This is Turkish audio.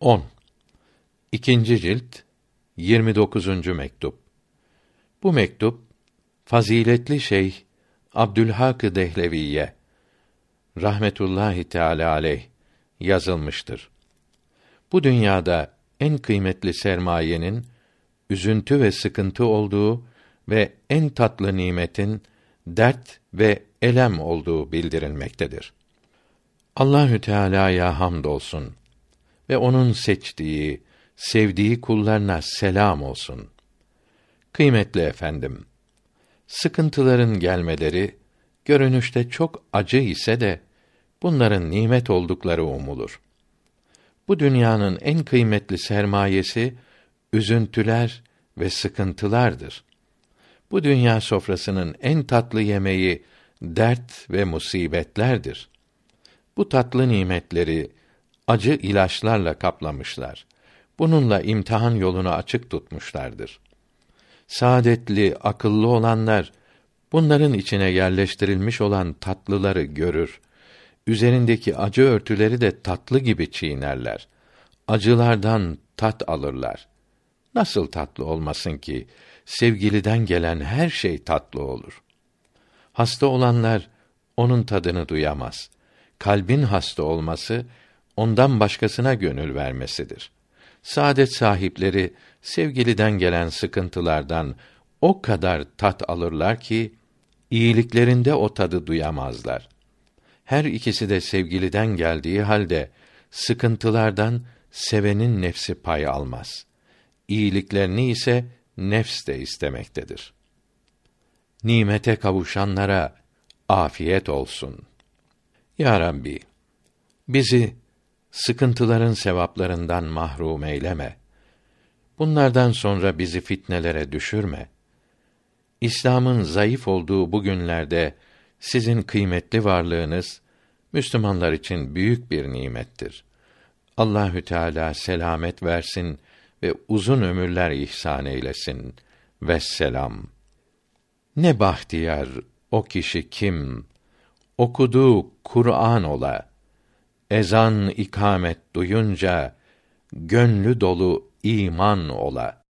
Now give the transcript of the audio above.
10. İkinci cilt 29. mektup. Bu mektup faziletli şeyh Abdülhak Dehleviye rahmetullahi teala aleyh yazılmıştır. Bu dünyada en kıymetli sermayenin üzüntü ve sıkıntı olduğu ve en tatlı nimetin dert ve elem olduğu bildirilmektedir. Allahü Teala'ya hamdolsun ve onun seçtiği, sevdiği kullarına selam olsun. Kıymetli efendim, sıkıntıların gelmeleri görünüşte çok acı ise de bunların nimet oldukları umulur. Bu dünyanın en kıymetli sermayesi üzüntüler ve sıkıntılardır. Bu dünya sofrasının en tatlı yemeği dert ve musibetlerdir. Bu tatlı nimetleri acı ilaçlarla kaplamışlar. Bununla imtihan yolunu açık tutmuşlardır. Saadetli, akıllı olanlar bunların içine yerleştirilmiş olan tatlıları görür. Üzerindeki acı örtüleri de tatlı gibi çiğnerler. Acılardan tat alırlar. Nasıl tatlı olmasın ki sevgiliden gelen her şey tatlı olur. Hasta olanlar onun tadını duyamaz. Kalbin hasta olması ondan başkasına gönül vermesidir. Saadet sahipleri sevgiliden gelen sıkıntılardan o kadar tat alırlar ki iyiliklerinde o tadı duyamazlar. Her ikisi de sevgiliden geldiği halde sıkıntılardan sevenin nefsi pay almaz. İyiliklerini ise nefs de istemektedir. Nimete kavuşanlara afiyet olsun. Ya Rabbi, bizi sıkıntıların sevaplarından mahrum eyleme. Bunlardan sonra bizi fitnelere düşürme. İslam'ın zayıf olduğu bu günlerde sizin kıymetli varlığınız Müslümanlar için büyük bir nimettir. Allahü Teala selamet versin ve uzun ömürler ihsan eylesin. Vesselam. Ne bahtiyar o kişi kim okuduğu Kur'an ola ezan ikamet duyunca gönlü dolu iman ola